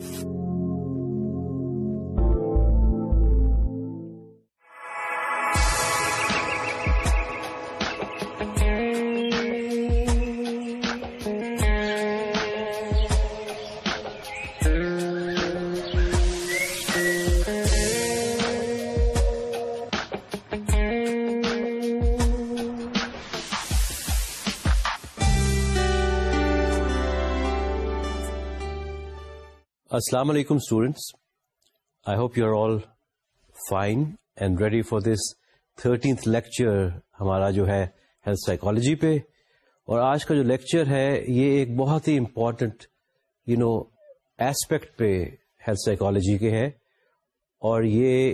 you. السلام علیکم students I hope you are all fine and ready for this thirteenth lecture ہمارا جو ہے ہیلتھ سائیکولوجی پہ اور آج کا جو لیکچر ہے یہ ایک بہت ہی امپورٹنٹ یو نو ایسپیکٹ پہ ہیلتھ سائیکولوجی کے ہے اور یہ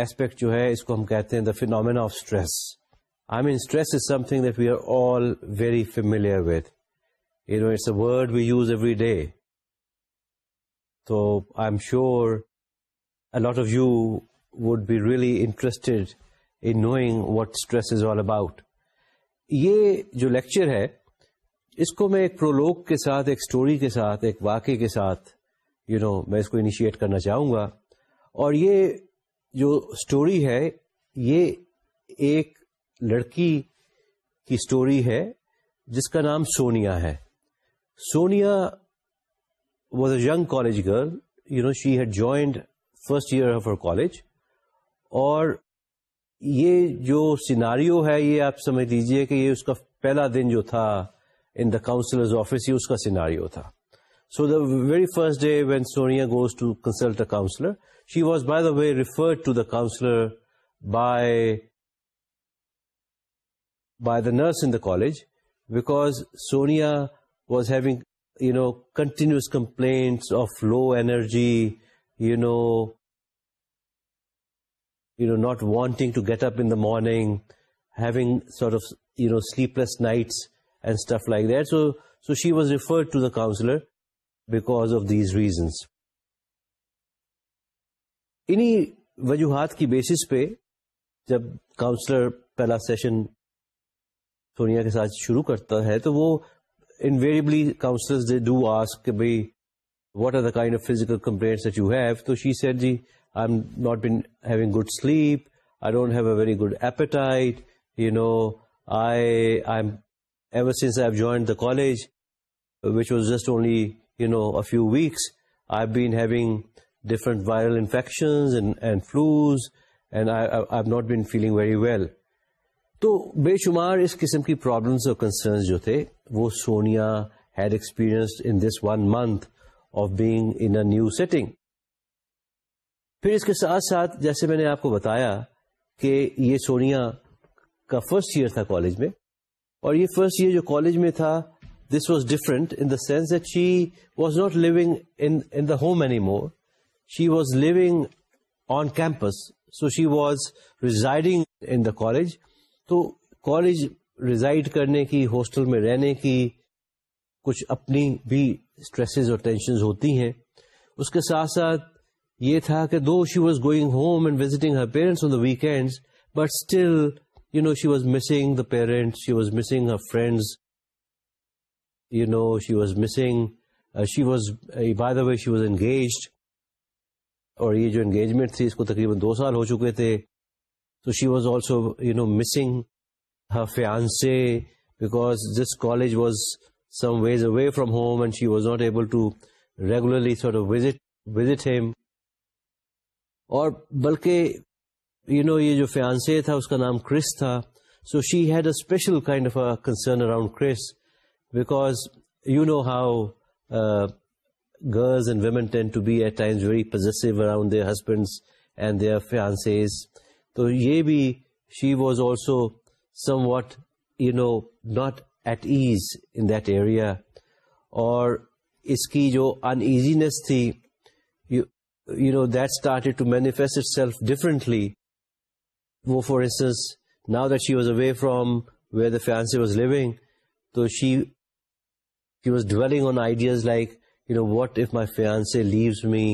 ایسپیکٹ جو ہے اس کو ہم کہتے ہیں the phenomenon of stress I mean stress is something that we are all very familiar with you know it's a word we use every day تو I am sure a lot of you would be really interested in knowing what stress is all about یہ جو lecture ہے اس کو میں ایک Prolog کے ساتھ ایک اسٹوری کے ساتھ ایک واقعے کے ساتھ یو you نو know, میں اس کو انیشیٹ کرنا چاہوں گا اور یہ جو اسٹوری ہے یہ ایک لڑکی کی اسٹوری ہے جس کا نام سونیا ہے Sonia was a young college girl you know she had joined first year of uh college اور یہ جو سیناریو ہے یہ آپ سمجھ لیجئے کہ یہ اس کا پہلا دن جو تھا ان دا کاؤنسلرز آفس یہ اس کا سیناریو تھا so the very first day when Sonia goes to consult a counsellor she was by the way refer to the counsellor by by the nurse in the college because Sonia was having complaints of low energy you know you know not wanting to get up in morning night and stuff like that so so she was referred to the counsellor because of these reasons انہیں وجوہات کی basis پہ جب counsellor پہلا session Sonia کے ساتھ شروع کرتا ہے تو وہ do ask what are that of physical good sleep I don't have a very good appetite you know just no few weeks I had viral infection feeling very well تو بے شمار اس قسم کی پرابلمس اور کنسرنس جو تھے وہ Sonia had experience in this one month of being in new setting پھر اس کے ساتھ ساتھ جیسے میں نے آپ کو بتایا کہ یہ سونیا کا فرسٹ ایئر تھا کالج میں اور یہ فرسٹ ایئر جو کالج میں تھا this was different in the sense that she was not living in the home any more she was living on campus so she was residing in the college تو college reside کرنے کی hostel میں رہنے کی کچھ اپنی بھی stresses اور ٹینشنز ہوتی ہیں اس کے ساتھ ساتھ یہ تھا کہ though she was going home and visiting her parents on the but still you know she was missing the parents she was missing her friends you know she was missing she was by the way she was engaged اور یہ جو engagement تھی اس کو تقریباً دو سال ہو چکے تھے so she was also you know missing her fiance because this college was some ways away from home and she was not able to regularly visit visit him اور بلکہ یو نو یہ جو فیانسے تھا اس کا نام Chris تھا so she had a special kind of a concern around Chris because you know how girls and women tend to be at times very possessive around their husbands and their fiancees تو یہ بھی she was also somewhat you know not at ease in that area اور اس کی جو uneasiness تھی you know that start to manifest self differently وہ for instance now that she was away from where the fiance was living تو she she was dwelling on ideas like you know what if my fiance leaves me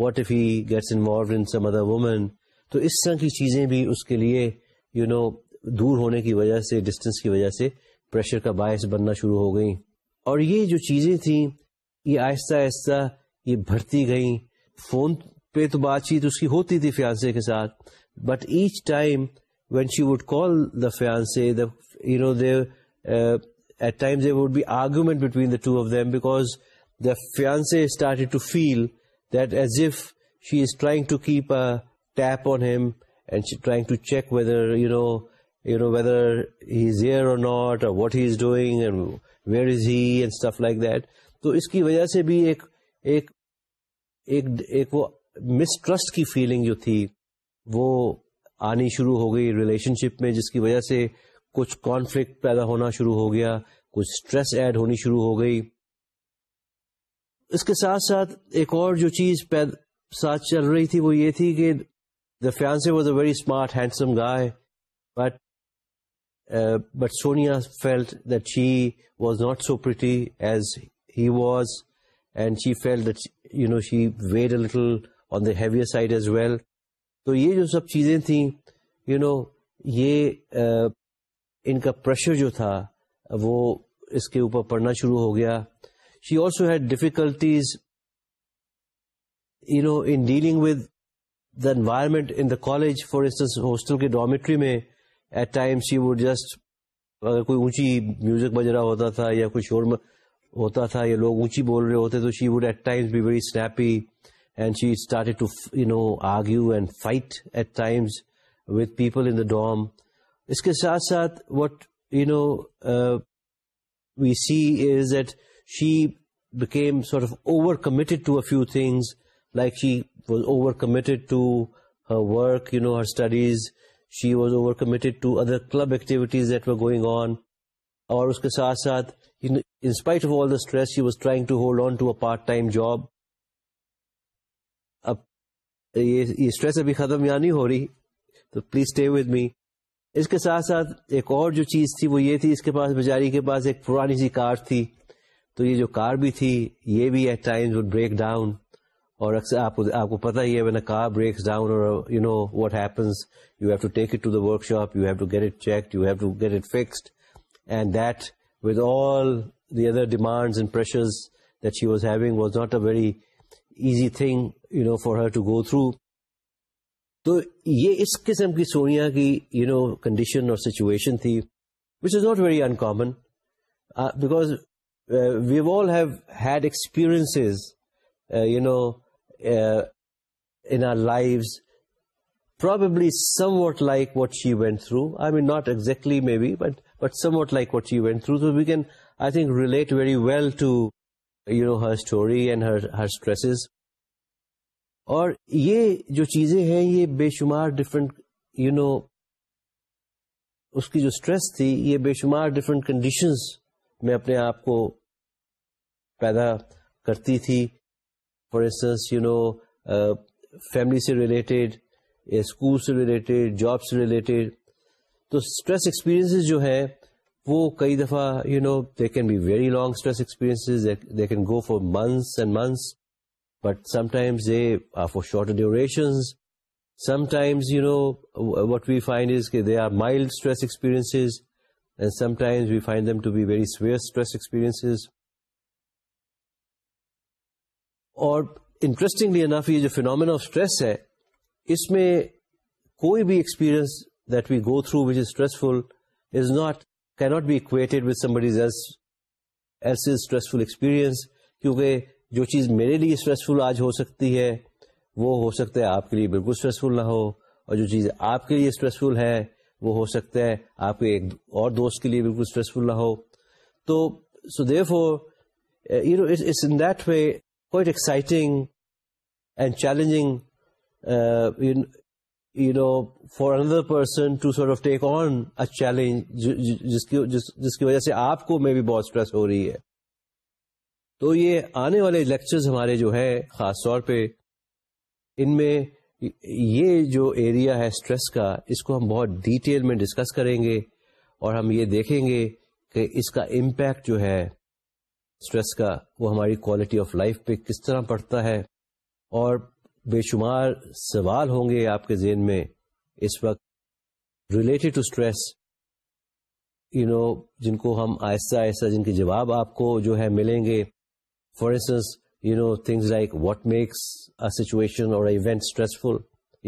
what if he gets in some other woman تو اس طرح کی چیزیں بھی اس کے لیے you نو دور ہونے کی وجہ سے ڈسٹینس کی وجہ سے پریشر کا باعث بننا شروع ہو گئیں اور یہ جو چیزیں تھیں یہ آہستہ آہستہ یہ بھرتی گئیں فون پہ تو بات چیت اس کی ہوتی تھی فیانسے کے ساتھ but each time when she would call the fiance you know they would be the fiance started to feel that as if she is trying to keep a tap on him and she's trying to check whether you know you know whether he's here or not or what he's doing and where is he and stuff like that تو اس کی وجہ سے بھی ایک ایک ایک وہ مسٹرسٹ کی فیلنگ جو تھی وہ آنی شروع ہو گئی ریلیشن شپ میں جس کی وجہ سے کچھ کانفلکٹ پیدا ہونا شروع ہو گیا کچھ اسٹریس ایڈ ہونی شروع ہو گئی اس کے ساتھ ساتھ ایک اور جو چیز پید... ساتھ چل رہی تھی وہ یہ تھی کہ the fiance was a very smart handsome guy she was not so pretty as he was and she feel you know she very little on the heavier side as well تو یہ جو سب چیزیں تھیں یو نو یہ ان کا pressure جو تھا وہ اس کے اوپر پڑھنا شروع ہو گیا she also had difficulties you know in dealing with the environment in the college for instance hostel کے ڈومٹری میں at times she would just اگر کوئی اونچی میوزک بج رہا ہوتا تھا یا کوئی شور ہوتا تھا یا لوگ اونچی بول رہے ہوتے تو she would at times be very snappy and she started to you know argue and fight at times with people in the dorm اس کے ساتھ ساتھ what you know we see is that she became sort over committed to a few things like she was over committed to her work you know her studies she was over committed time job stress ابھی ختم یا نہیں ہو رہی تو please stay with me اس کے ساتھ ساتھ ایک اور جو چیز تھی وہ یہ تھی اس کے پاس بجاری کے پاس ایک پرانی سی کار تھی تو یہ جو کار بھی تھی یہ بھی ایٹ بریک ڈاؤن اور اکثر آپ کو پتا ہی ہے کار بریکس ڈاؤن اور you know what happens you have to take it to the workshop you have to get it check you have to get it fixed and that with all the other demand a very easy thing you know for her to go through تو یہ اس قسم کی سونیا کی you know condition اور situation تھی which is not very uncommon because we all have had experience you know in our life what somewhat like what mean through I maybe not exactly maybe but but somewhat like what can through we can I think relate very well to you know her story stresses اور یہ جو چیزیں ہیں یہ بے شمار different you know اس کی جو اسٹریس تھی یہ بے شمار ڈفرینٹ کنڈیشنز میں اپنے آپ کو پیدا کرتی تھی for instance you know family سے ریلیٹڈ اسکول سے ریلیٹڈ جاب سے ریلیٹڈ تو اسٹریس ایكسپیرینس جو ہیں وہ کئی دفعہ you know they can be very long stress experience they can go for months and months but sometimes they are for short durations sometimes you know what we find is کہ they are mild stress experience and sometimes we find them to be very severe stress experiences اور interestingly enough یہ جو phenomenon of stress ہے اس میں کوئی بھی experience that we go through which is stressful is not کی not be equated equate was as is stressful experience کیونکہ جو چیز میرے لیے اسٹریسفل آج ہو سکتی ہے وہ ہو سکتا ہے آپ کے لیے بالکل اسٹریسفل نہ ہو اور جو چیز آپ کے لیے اسٹریسفل ہے وہ ہو سکتا ہے آپ کے ایک اور دوست کے لیے بالکل اسٹریسفل نہ ہو تو so do for you know it's in that way challenge جس کی وجہ سے آپ کو میں بھی بہت اسٹریس ہو رہی ہے تو یہ آنے والے لیکچرز ہمارے جو ہے خاص طور پہ ان میں یہ جو ایریا ہے اسٹریس کا اس کو ہم بہت ڈیٹیل میں ڈسکس کریں گے اور ہم یہ دیکھیں گے کہ اس کا امپیکٹ جو ہے اسٹریس کا وہ ہماری کوالٹی آف لائف پہ کس طرح پڑتا ہے اور بے شمار سوال ہوں گے آپ کے ذہن میں اس وقت related to stress you know جن کو ہم آہستہ آہستہ جن کے جواب آپ کو جو ہے ملیں گے for instance you know things like what makes a situation اور event stressful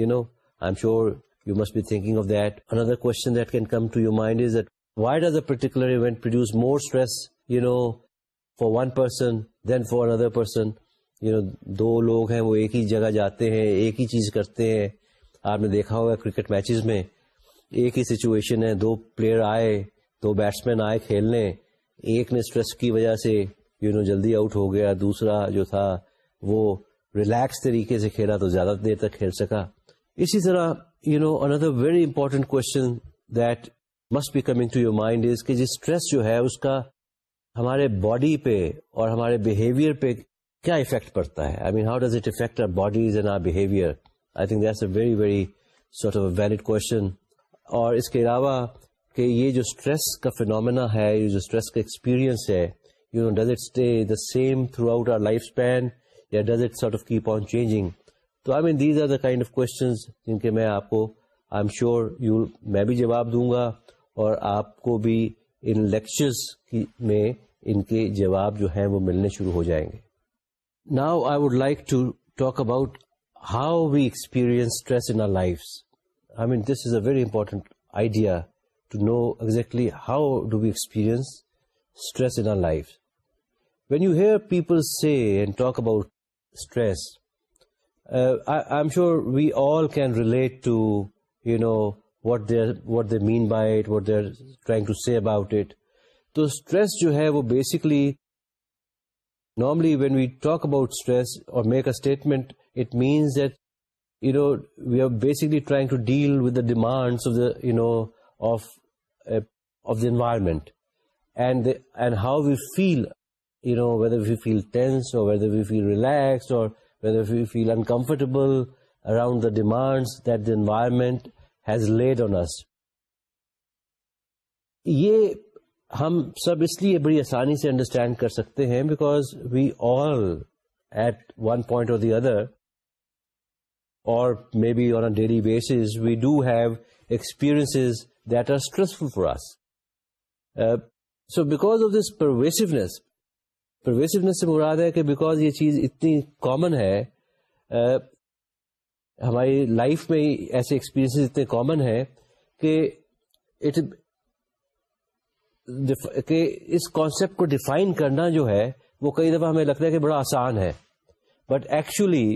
you know I am sure you must be thinking of that another question that that can come to you mind is why does a particular event produce more stress no for one person than for another person you know دو لوگ ہیں وہ ایک ہی جگہ جاتے ہیں ایک ہی چیز کرتے ہیں آپ نے دیکھا ہوگا کرکٹ میچز میں ایک ہی سچویشن ہے دو پلیئر آئے دو بیٹس مین آئے کھیلنے ایک نے اسٹریس کی وجہ سے یو نو جلدی آؤٹ ہو گیا دوسرا جو تھا وہ ریلیکس طریقے سے کھیلا تو زیادہ دیر تک کھیل سکا اسی طرح you know another very important mind is کہ جس اسٹریس جو ہے اس کا ہمارے باڈی پہ اور ہمارے بہیویئر پہ کیا افیکٹ پڑتا ہے I mean how does it affect our our bodies and behaviour I think that's a very very sort of a valid question اور اس کے علاوہ کہ یہ جو اسٹریس کا فینومنا ہے یہ جو اسٹریس کا ایکسپیرئنس ہے you know does it stay the same throughout our life span یا does it sort of keep on changing تو I mean these are the kind of questions جن کے میں آپ کو آئی ایم شیور یو میں بھی جواب دوں گا اور آپ کو بھی ان لیکچرز میں ان کے جواب جو ہیں وہ ملنے شروع ہو جائیں گے now I would like to talk about how we experience stress in life I mean this is a very important idea to know exactly how do we experience stress in life when you hear people say and talk about stress I am sure we all can relate to you know water what they mean by what they are trying to see about it تو stress جو ہے وہ basically normally when we talk about stress اور make a statement it means do we are basically with the demand of the environment and how you feel you know whether we feel tense whether we feel relax اور whether you feel uncomfortable around the demand that the environment has laid on us یہ ہم سب اس لیے بڑی آسانی سے understand کر سکتے ہیں because we all at one point اور دی ادر اور maybe on a daily basis we do have experience that are stressful for us so because of this provisions provisions سے مراد ہے کہ بیکاز یہ چیز اتنی کامن ہے uh, ہماری لائف میں ایسے ایکسپیرینس اتنے کامن ہیں کہ اس کانسیپٹ کو ڈیفائن کرنا جو ہے وہ کئی دفعہ ہمیں لگتا ہے کہ بڑا آسان ہے but actually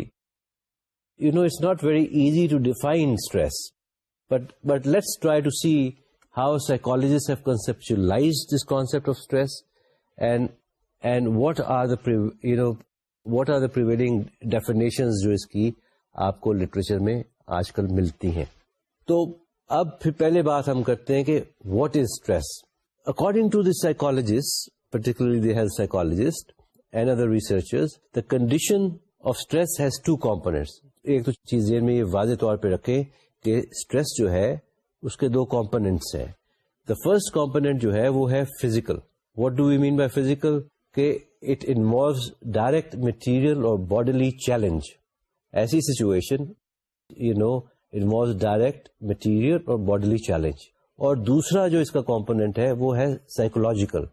you know it's not very easy to define stress but but let's try to see how psychologies have conceptualise this concept of stress and and what are the you know what are the person جو اس کی آپ کو literature میں آج کل ملتی ہیں تو اب پھر پہلے بات ہم کرتے ہیں کہ what is stress according to the psychologist particularly psychologist and other researches the condition of stress has to یہ میں یہ واضح طور پہ رکھیں کہ اسٹریس جو ہے اس کے دو کمپونیٹس ہیں دا فرسٹ کمپونیٹ جو ہے وہ ہے physical what do you mean by physical کہ اٹ انوالوز ڈائریکٹ مٹیریل اور باڈیلی چیلنج ایسی situation you know involve direct material اور باڈیلی چیلنج اور دوسرا جو اس کا کمپونیٹ ہے وہ ہے سائیکولوجیکل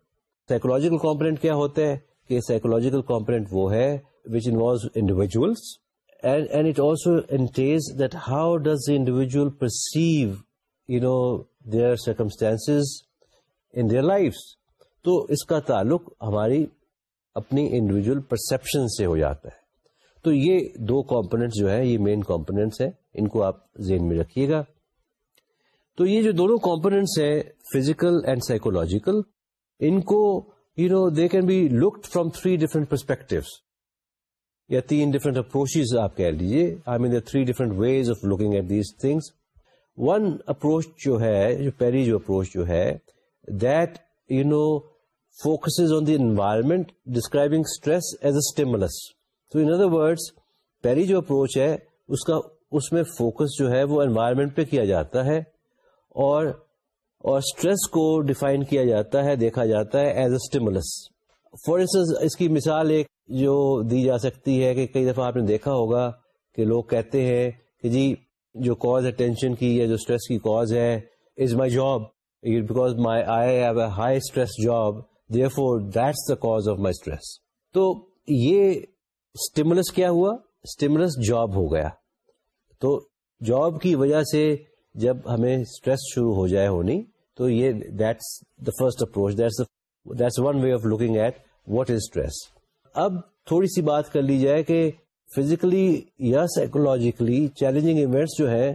سائیکولوجیکل کمپونیٹ کیا ہوتا ہے کہ سائیکولوجیکل کمپونیٹ وہ ہے which involve individuals also entities that how does individual perceive you know their circumstance in their life تو اس کا تعلق ہماری اپنی انڈیویجل پرسپشن سے ہو جاتا ہے تو یہ دو کمپونیٹس جو ہے یہ مین کمپونیٹس ہیں ان کو آپ ذہن میں رکھیے گا تو یہ جو دونوں کمپونیٹس ہیں فزیکل اینڈ سائیکولوجیکل ان کو you know they can be looked from three different perspectives یا تین ڈفرنٹ اپروچیز آپ کہہ لیجیے I mean the three different ways of looking at these things one approach جو ہے جو پہلی جو اپروچ جو ہے that you know focus on the environment describing stress as a in other words پہلی جو اپروچ ہے اس کا اس میں فوکس جو ہے وہ انوائرمنٹ پہ کیا جاتا ہے اور اور اسٹریس کو ڈیفائن کیا جاتا ہے دیکھا جاتا ہے as a stimulus for instance اس کی مثال ایک جو دی جا سکتی ہے کہ کئی دفعہ آپ نے دیکھا ہوگا کہ لوگ کہتے ہیں کہ جی جو کاز ہے ٹینشن کی یا جو اسٹریس کی کاز ہے is my job because my I have a high stress job therefore that's the cause of my stress تو یہ کیا ہوا اسٹیملس جاب ہو گیا تو جاب کی وجہ سے جب ہمیں اسٹریس شروع ہو جائے ہونی تو یہ that's that's the first approach one way of looking at what is stress اب تھوڑی سی بات کر لی جائے کہ فزیکلی یا سائیکولوجیکلی چیلنجنگ ایونٹس جو ہیں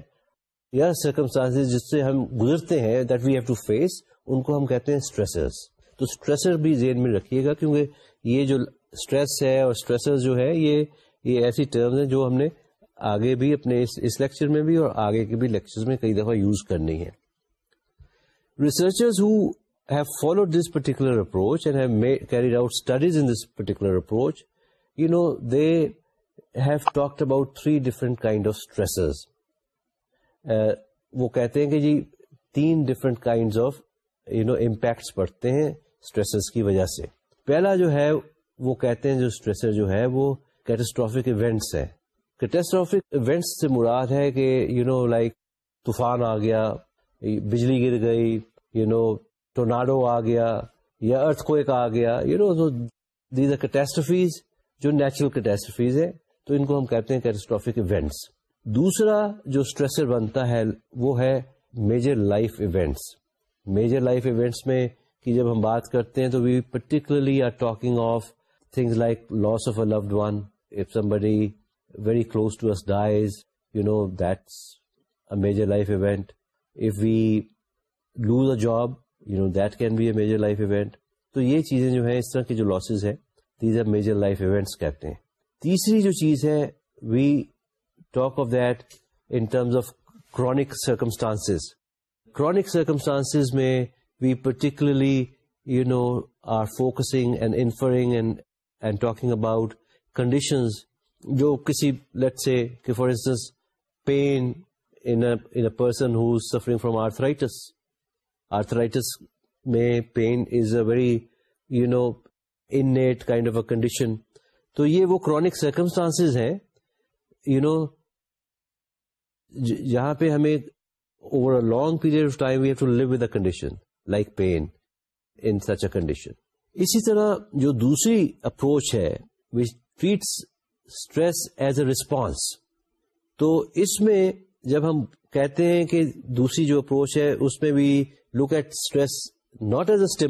یا سرکمسٹانس جس سے ہم گزرتے ہیں that we have to face ان کو ہم کہتے ہیں اسٹریسز تو اسٹریسر بھی ذہن میں رکھیے گا کیونکہ یہ جو اسٹریس ہے اور اسٹریس جو ہے یہ یہ ایسی ٹرمز ہیں جو ہم نے آگے بھی اپنے اس لیکچر میں بھی اور آگے کے بھی لیکچر میں کئی دفعہ یوز کرنی ہے researchers who have follow this particular approach and have carried out studies in this particular approach you know they have talked about three different kind of stress وہ کہتے ہیں کہ جی تین different kind of you know impacts پڑتے ہیں stresses کی وجہ سے پہلا جو ہے وہ کہتے ہیں جو اسٹریسر جو ہے وہ کیٹسٹرافک ایونٹس ہیں کیٹسٹرافک ایونٹس سے مراد ہے کہ یو نو لائک طوفان آ گیا بجلی گر گئی یو نو ٹورناڈو آ گیا یا ارتھ کوئک آ گیا you know these are catastrophes جو نیچرل کیٹاسٹرفیز ہے تو ان کو ہم کہتے ہیں کیٹسٹرافک ایونٹس دوسرا جو اسٹریسر بنتا ہے وہ ہے major life events major life events میں کی جب ہم بات کرتے ہیں تو we particularly are talking of things like loss of a loved one if somebody very close to dies you know this a major life event if we lose a job you know that can be a major life event تو یہ چیزیں جو ہیں اس طرح کے جو losses ہیں these are major life events کہتے ہیں تیسری جو چیز ہے we talk of that in terms of chronic circumstance chronic circumstance میں we particularly you know are focusing and inferring and and talking about conditions جو کسی لیٹ سے کہ for instance pain in person who suffering from arthritis arthritis میں pain is a very you know innate kind of a condition تو یہ وہ chronic circumstance ہیں you know جہاں پہ ہمیں over a long period of time we have to live with a condition like pain in such a condition اسی طرح جو دوسری اپروچ ہے which treats stress as a response تو اس میں جب ہم کہتے ہیں کہ دوسری جو اپروچ ہے اس میں بھی look at stress not as a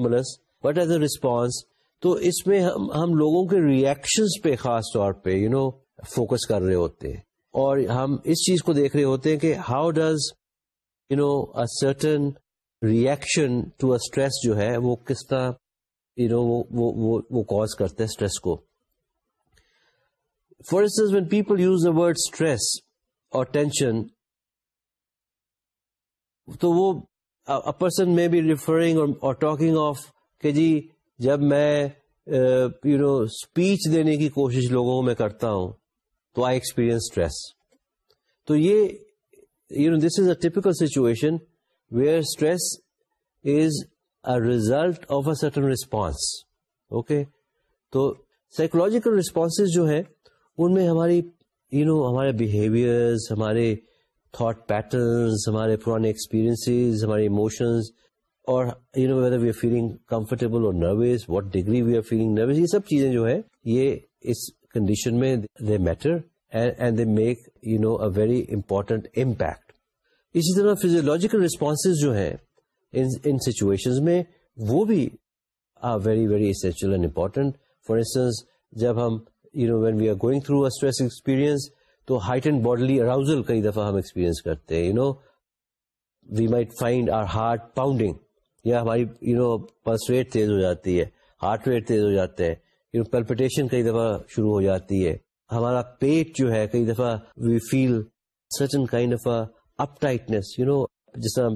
but as a response تو اس میں ہم ہم لوگوں کے ریئیکشنس پہ خاص طور پہ یو نو فوکس کر رہے ہوتے ہیں اور ہم اس چیز کو دیکھ رہے ہوتے ہیں کہ how does you know certain reaction to a stress جو ہے وہ کس طرح نو وہ کوز کرتے اسٹریس کو for instance when people use a word stress اور ٹینشن تو وہ ریفرنگ ٹاکنگ آف کہ جی جب میں یو نو اسپیچ دینے کی کوشش لوگوں کو میں کرتا ہوں تو آئی ایکسپیرئنس اسٹریس تو یہ you know this is a typical situation where stress is result of a certain response okay تو سائیکولوجیکل رسپونس جو ہے ان میں ہماری یو نو ہمارے بہیویئر ہمارے تھاٹ پیٹرنس ہمارے پرانے ایکسپیرینسیز ہمارے اموشنز اور you know whether we are feeling comfortable اور nervous what degree we are feeling nervous یہ سب چیزیں جو ہے یہ اس کنڈیشن میں they matter and they make you know a very important impact اسی طرح فیزیولوجیکل ریسپونس جو ہیں ان سچویشن میں وہ بھی are very very essential and important for instance جب ہم you know when we going through experience تو ہائٹ اینڈ باڈلی اراؤزل کئی دفعہ ہم ایکسپیرئنس کرتے ہیں you know we might find our heart pounding یا ہماری یو نو پلس ریٹ تیز ہو جاتی ہے ہارٹ ریٹ تیز ہو جاتے ہیں یو نو پلپٹیشن کئی دفعہ شروع ہو جاتی ہے ہمارا پیٹ جو ہے کئی دفعہ we feel of up tightness you know جس طرح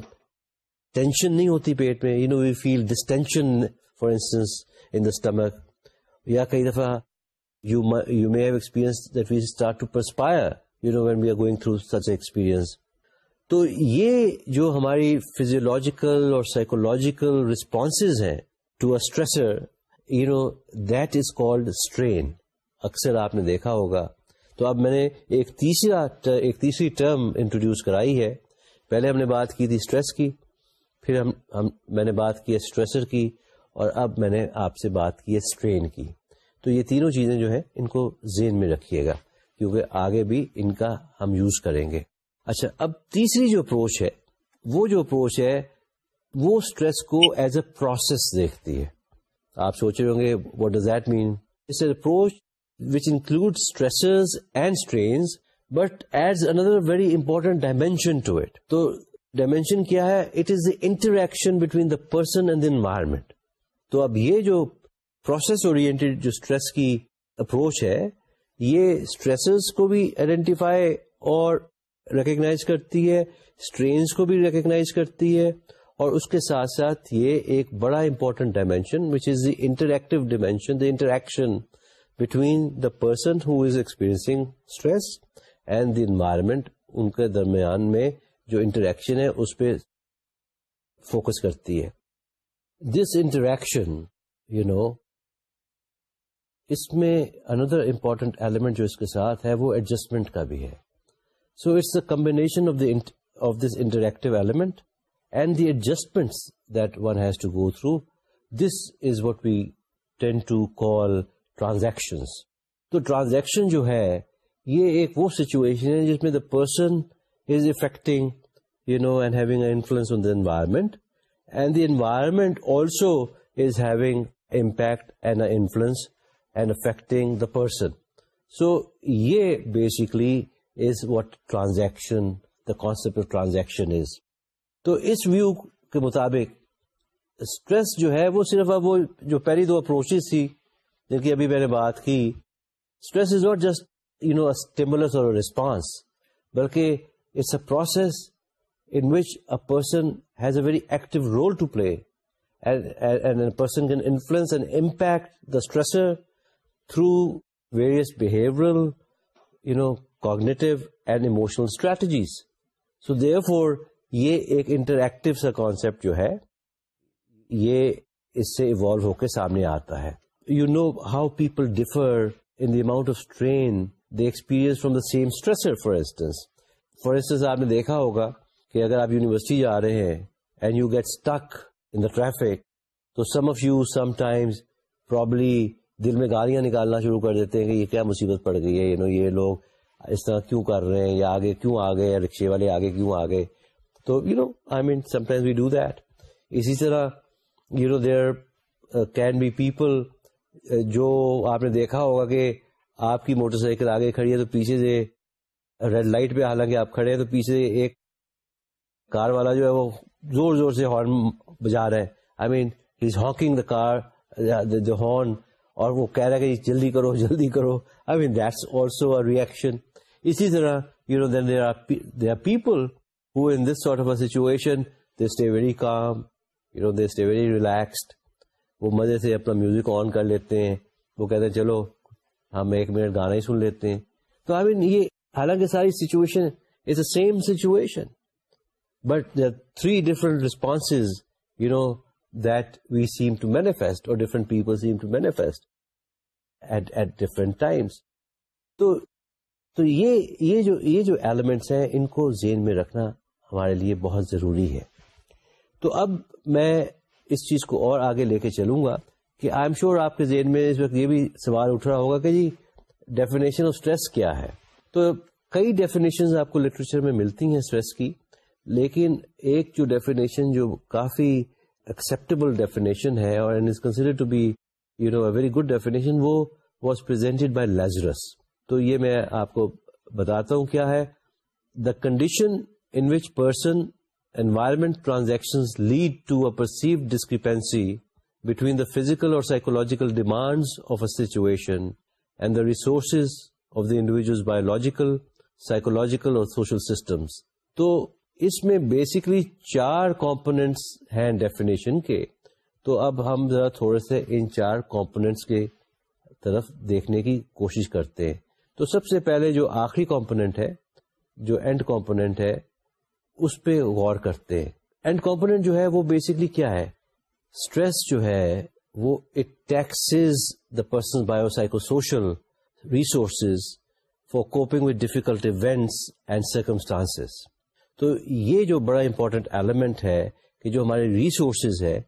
ٹینشن نہیں ہوتی پیٹ میں you know we feel this tension for instance in the stomach یا کئی دفعہ you you may have experience that we start to perspire you know when we are going through such experience تو یہ جو ہماری فزیولوجیکل اور psychological responses ہیں to a stressor you know that is called strain اکثر آپ نے دیکھا ہوگا تو اب میں نے ایک تیسرا ایک تیسری ٹرم انٹروڈیوس کرائی ہے پہلے ہم نے بات کی تھی اسٹریس کی پھر ہم ہم میں نے بات کی اسٹریسر کی اور اب میں نے آپ سے بات کی ہے اسٹرین کی تو یہ تینوں چیزیں جو ہے ان کو زین میں رکھیے گا کیونکہ آگے بھی ان کا ہم یوز کریں گے اچھا اب تیسری جو اپروچ ہے وہ جو اپروچ ہے وہ اسٹریس کو ایز اے پروسیس دیکھتی ہے آپ سوچ رہے ہوں گے what does that mean this approach which include stresses and strains but as another very important dimension to it تو ڈائمینشن کیا ہے it is the interaction between the person and the environment تو اب یہ جو پروسیس اسٹریس کی approach ہے یہ اسٹریس کو بھی آئیڈینٹیفائی اور ریکگناز کرتی ہے اسٹرینس کو بھی ریکگناز کرتی ہے اور اس کے ساتھ ساتھ یہ ایک بڑا important dimension which is the interactive dimension the interaction between the person who is experiencing stress and the environment ان کے درمیان میں جو انٹریکشن ہے اس پہ فوکس کرتی ہے دس انٹریکشن یو نو اس میں اندر امپورٹنٹ ایلیمنٹ جو اس کے ساتھ ہے وہ ایڈجسٹمنٹ کا بھی ہے so it's the combination of of this interactive element and the adjustment that one has to go through this is what we tend to call transactions تو ٹرانزیکشن جو ہے یہ ایک وہ سچویشن ہے جس میں the person environment also is having impact and is affecting the person so یہ basically is what transaction the concept of transaction is تو اس ویو کے مطابق اسٹریس جو ہے وہ صرف اب وہ جو پہلی دو اپروچز تھی جن کی ابھی میں نے بات کی stress is not just you know stimulus اور ریسپانس بلکہ process in which a person has a very active role to play person can influence impact the stressor through various behaviour cognitive and emotional strategies so therefore یہ ایک inter active سا concept جو ہے یہ اس سے evolve ہو کے سامنے آتا ہے you know how people differ in the amount of strain experience from the same stressor for instance for instance آپ نے دیکھا ہوگا کہ اگر آپ یونیورسٹی جا رہے ہیں and you get stuck in the traffic تو some of you sometimes probably دل میں گالیاں نکالنا شروع کر دیتے ہیں کہ یہ کیا مصیبت پڑ گئی ہے یو نو یہ لوگ اس طرح کیوں کر رہے ہیں یا آگے کیوں آ گئے یا رکشے والے آگے کیوں آ گئے تو you know I mean sometimes we do that اسی طرح you know there can be people جو آپ نے دیکھا ہوگا کہ آپ کی موٹر سائیکل آگے کھڑی ہے تو پیچھے سے ریڈ لائٹ پہ حالانکہ آپ کھڑے ہیں تو پیچھے ایک کار والا جو ہے وہ زور زور سے ہارن بجا رہا ہے I main is Hawking the car the horn اور وہ کہہ رہا ہے کہ جی جلدی کرو جلدی کرو I mean that's also a reaction اسی طرح you know then there are they are people who in this sort of a situation they stay very calm you know they stay very relaxed وہ مزے سے اپنا music on کر لیتے ہیں وہ کہتے ہیں چلو ہم ایک منٹ گانا ہی سن لیتے ہیں تو آئی مین یہ حالانکہ ساری situation is a same situation but three different response you know that we seem to manifest اور different different people seem to manifest at at times تو تو یہ یہ یہ جو جو ایلیمنٹس ہیں ان کو زین میں رکھنا ہمارے لیے بہت ضروری ہے تو اب میں اس چیز کو اور آگے لے کے چلوں گا کہ آئی ایم شیور آپ کے زین میں اس وقت یہ بھی سوال اٹھ رہا ہوگا کہ جی ڈیفینیشن آف اسٹریس کیا ہے تو کئی ڈیفینیشن آپ کو لٹریچر میں ملتی ہیں اسٹریس کی لیکن ایک جو ڈیفینیشن جو کافی ایکسپٹیبل ڈیفینیشن ہے اور ویری گڈ ڈیفینیشن وہ واز پرزینٹیڈ بائی لیزرس تو یہ میں آپ کو بتاتا ہوں کیا ہے the condition in which person environment transaction lead to a perceive discrepancy between the physical اور psychological demand of a situation and the resources of the individual's biological psychological اور سوشل سسٹمس تو اس میں بیسکلی چار components ہیں definition کے تو اب ہم ذرا تھوڑے سے ان چار کمپونیٹس کے طرف دیکھنے کی کوشش کرتے ہیں تو سب سے پہلے جو آخری کمپونیٹ ہے جو اینڈ کمپونیٹ ہے اس پہ غور کرتے ہیں اینڈ کمپونیٹ جو ہے وہ بیسکلی کیا ہے اسٹریس جو ہے وہ taxes the person bio psycho social resources for coping with difficult events and circumstance تو یہ جو بڑا امپورٹنٹ ایلیمنٹ ہے کہ جو ہمارے ریسورسز ہے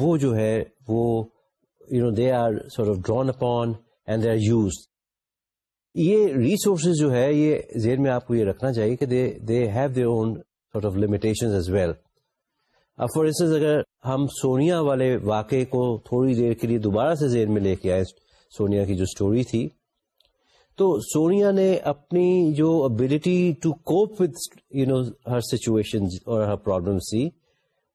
وہ جو ہے وہ you know they are sort of drawn upon and they are use یہ ریسورسز جو ہے یہ ذہن میں آپ کو یہ رکھنا چاہیے کہ they they have their own sort of limitation as well اب فار انسٹنس اگر ہم سونیا والے واقعے کو تھوڑی دیر کے لیے دوبارہ سے زیر میں لے کے آئے سونیا کی جو اسٹوری تھی تو سونیا نے اپنی جو ability to cope with you know Hare situation اور ہر پرابلم سی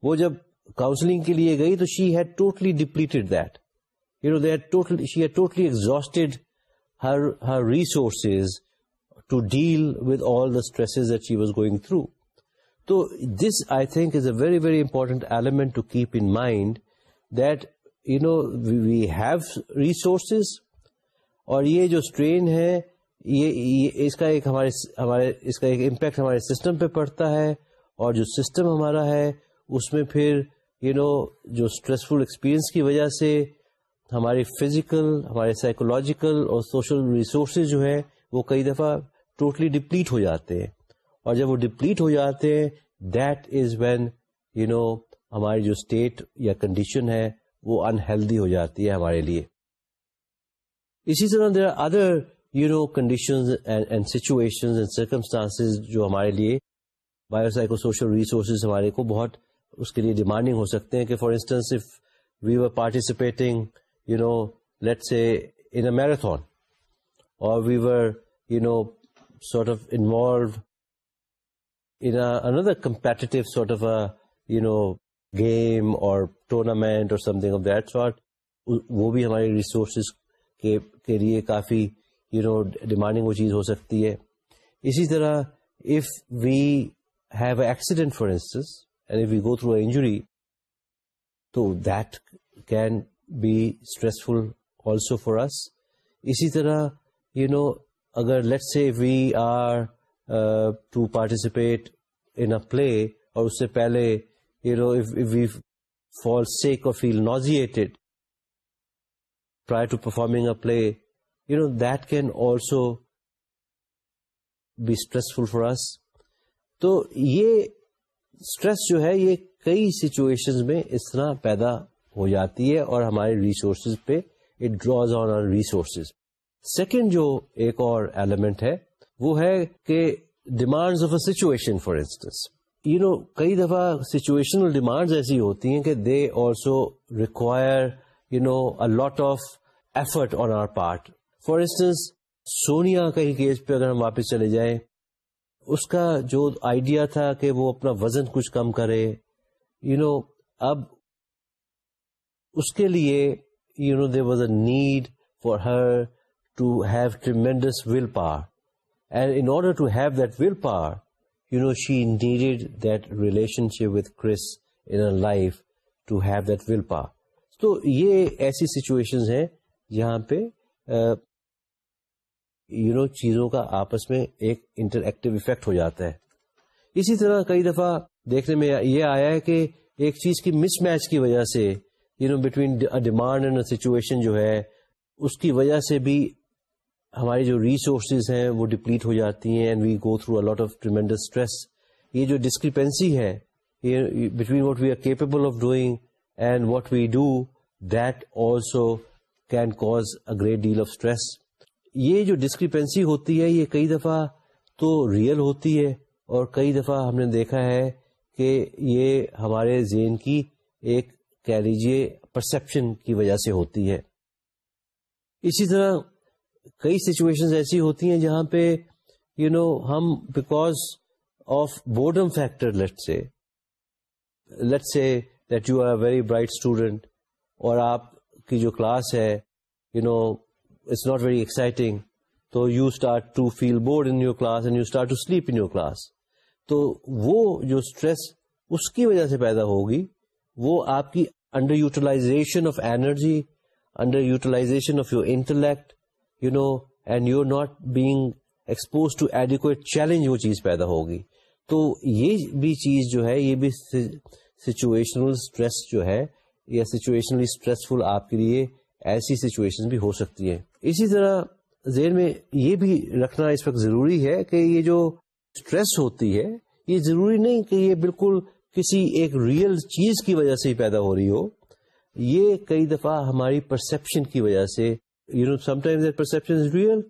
وہ جب کاؤنسلنگ کے لیے گئی تو she had totally depleted that you know that she had totally exhausted her her resources to deal with all the stress going through تو this I think is a very very important element to keep in mind that you know we have resources اور یہ جو strain ہے یہ اس کا ایک ہمارے ہمارے اس کا ایک امپیکٹ ہمارے سسٹم پہ پڑتا ہے اور جو سسٹم ہمارا ہے اس میں پھر یو نو جو اسٹریسفل ایکسپیرئنس کی وجہ سے ہمارے فزیکل ہمارے سائیکولوجیکل اور سوشل ریسورسز جو ہیں وہ کئی دفعہ ٹوٹلی ڈپلیٹ ہو جاتے ہیں اور جب وہ ڈپلیٹ ہو جاتے ہیں that is when you know ہماری جو اسٹیٹ یا کنڈیشن ہے وہ انہیلدی ہو جاتی ہے ہمارے لیے اسی طرح there are other you know condition جو ہمارے لیے بایو سائیکو سوشل ریسورسز ہمارے کو بہت اس کے لیے ڈیمانڈنگ ہو سکتے ہیں کہ for instance if we are participating you know let's say in a marathon اور we were you know sort of involve in another competitive sort of you know game اور ٹورنامنٹ اور something of that sort وہ بھی ہمارے resources کے کے لیے کافی you know demanding وہ چیز ہو سکتی ہے اسی طرح if we have a we go through a injury تو that can be stressful also for اس اسی طرح یو نو اگر let say we are to participate in a play اور اس سے پہلے you know we fall sick feel nauseated prior to performing a play you know that can also be stressful for تو یہ stress جو ہے یہ کئی سچویشن میں اس طرح پیدا ہو جاتی ہے اور ہمارے ریسورسز پہ it draws on our resources second جو ایک اور ایلیمنٹ ہے وہ ہے کہ demand of a situation for instance you know کئی دفعہ سچویشنل ڈیمانڈ ایسی ہوتی ہیں کہ they also require you know a lot of effort on our part for instance Sonia کہیں کیس پہ اگر ہم واپس چلے جائیں اس کا جو آئیڈیا تھا کہ وہ اپنا وزن کچھ کم کرے یو you نو know, اب اس کے لیے you know there was a need for her to have tremendous will power and in order to have that will power you know she needed that relationship with Chris in life to have that will power تو یہ ایسی situation ہے جہاں پہ you نو چیزوں کا آپس میں ایک انٹر ایکٹیو افیکٹ ہو جاتا ہے اسی طرح کئی دفعہ دیکھنے میں یہ آیا ہے کہ ایک چیز کی مس میچ کی وجہ سے you know between demand and situation جو ہے اس کی وجہ سے بھی ہماری جو ریسورسز ہیں وہ ڈپلیٹ ہو جاتی ہیں and we go through a lot of tremendous stress یہ جو ڈسکریپنسی ہے between what we are capable of doing and what we do that also can cause a great deal of stress یہ جو discrepancy ہوتی ہے یہ کئی دفعہ تو ریئل ہوتی ہے اور کئی دفعہ ہم نے دیکھا ہے کہ یہ ہمارے ذہن کی ایک کہہ لیجیے پرسپشن کی وجہ سے ہوتی ہے اسی طرح کئی سچویشن ایسی ہوتی ہیں جہاں پہ یو نو ہم because of boredom factor let's say let's say that you are very bright student اور آپ کی جو کلاس ہے you know it's not very exciting تو you start to feel bored in your class and you start to sleep in your class تو وہ جو stress اس کی وجہ سے پیدا ہوگی وہ آپ کی underutilization of energy underutilization of your intellect you know and you not being expose to adequate challenge وہ چیز پیدا ہوگی تو یہ بھی چیز جو ہے یہ بھی سچویشنل اسٹریس جو ہے یا سچویشنلی اسٹریسفل آپ کے لیے ایسی سچویشن بھی ہو سکتی ہے اسی طرح ذہن میں یہ بھی رکھنا اس وقت ضروری ہے کہ یہ جو اسٹریس ہوتی ہے یہ ضروری نہیں کہ یہ بالکل کسی ایک ریئل چیز کی وجہ سے ہی پیدا ہو رہی ہو یہ کئی دفعہ ہماری پرسپشن کی وجہ سے you know that perception is real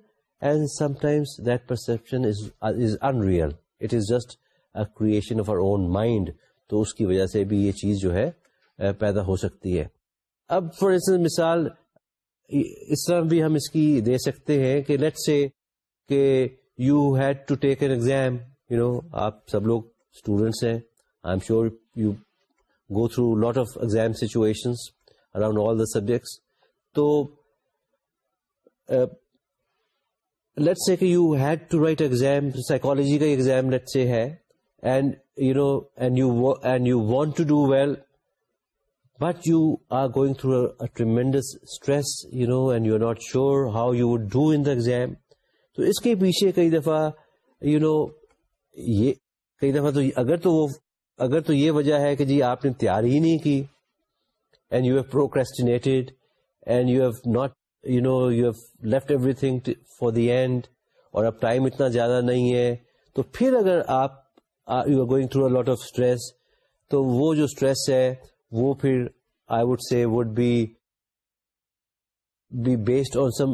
and times that perception is unreal it is just a creation of our own mind تو اس کی وجہ سے بھی یہ چیز جو ہے پیدا ہو سکتی ہے اب فار انسٹنس مثال اس طرح بھی ہم اس کی دے سکتے ہیں کہ لیٹ سے کہ you had to take an exam you know آپ سب لوگ اسٹوڈینٹس ہیں I am sure you go through lot of exam situation around all the subjects تو لیٹ سے کہ you had to write exam psychology کا ایگزام لیٹ سے ہے and you know and you and you want to do well but you are going through stress you know and you are not sure how you would do an the exam تو اس کے پیچھے کئی دفعہ you نو دفعہ تو اگر تو وہ اگر تو یہ وجہ ہے کہ جی آپ نے تیاری ہی نہیں کی and you have procrastinated and you have not you know you have left everything for the end اور اب ٹائم اتنا زیادہ نہیں ہے تو پھر اگر آپ you are going through lot of stress تو وہ جو اسٹریس ہے وہ پھر I would say would be be based on some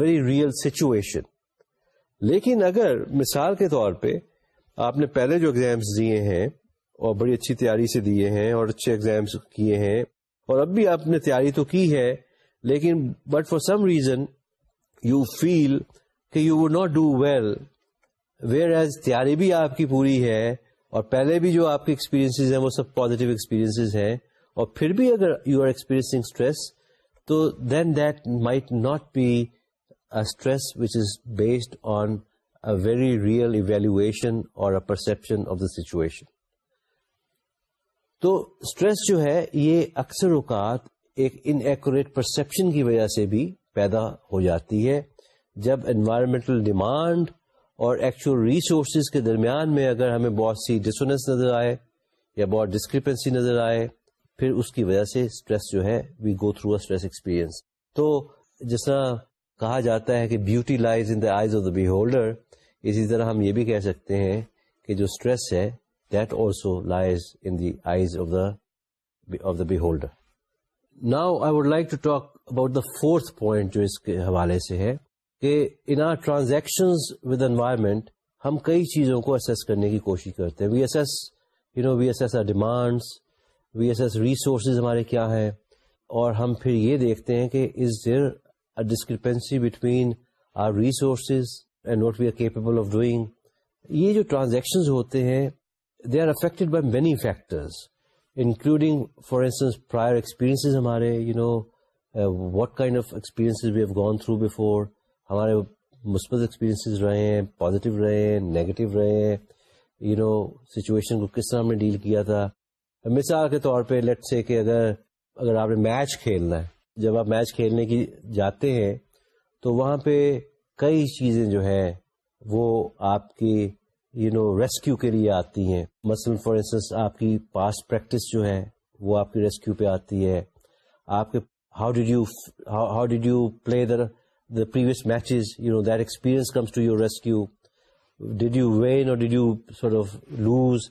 very real situation لیکن اگر مثال کے طور پہ آپ نے پہلے جو ایگزامس دیے ہیں اور بڑی اچھی تیاری سے دیے ہیں اور اچھے ایگزامس کیے ہیں اور اب بھی آپ نے تیاری تو کی ہے لیکن but for some reason you feel کہ you would not do well whereas تیاری بھی آپ کی پوری ہے اور پہلے بھی جو آپ کے ایکسپیرینس ہیں وہ سب پازیٹیو ایکسپیرینس ہیں اور پھر بھی اگر یو آر ایکسپیرینسنگ اسٹریس تو then that might not be stress which is based on a very real evaluation اور a perception of the situation تو اسٹریس جو ہے یہ اکثر اوقات ایک انیکوریٹ پرسپشن کی وجہ سے بھی پیدا ہو جاتی ہے جب انوائرمنٹل ڈیمانڈ اور ایکچوئل ریسورسز کے درمیان میں اگر ہمیں بہت سی ڈسونےس نظر آئے یا بہت ڈسکرپنسی نظر آئے پھر اس کی وجہ سے اسٹریس جو ہے we go through stress experience تو جس طرح کہا جاتا ہے کہ beauty lies in the eyes of the beholder اسی طرح ہم یہ بھی کہہ سکتے ہیں کہ جو اسٹریس ہے that also lies in the eyes of the of the beholder now I would like to talk about the fourth point جو اس کے حوالے سے ہے کہ in our transactions with environment ہم کئی چیزوں کو اسیس کرنے کی کوشش کرتے ہیں we assess you know we assess our demands we assess resources ہمارے کیا ہیں اور ہم پھر یہ دیکھتے ہیں کہ is there discrepancy between our resources and what we are capable of doing یہ جو ٹرانزیکشنز ہوتے ہیں they are affected by many factors including for instance prior experience ہمارے you know what kind of experience have gone through before ہمارے مثبت experience رہے ہیں positive رہے ہیں نیگیٹو رہے ہیں یو نو سچویشن کو کس طرح ہم نے ڈیل کیا تھا مثال کے طور پہ لیٹ سے کہ اگر اگر آپ نے میچ کھیلنا ہے جب آپ میچ کھیلنے کی جاتے ہیں تو وہاں پہ کئی چیزیں جو ہیں وہ آپ کی یو نو ریسکیو کے لیے آتی ہیں مثلاً فار انسٹنس آپ کی پاس پریکٹس جو ہے وہ آپ کی ریسکیو پہ آتی ہے آپ کے how did you how did you play the previous matches you know that experience comes to your rescue did you win or did you sure lose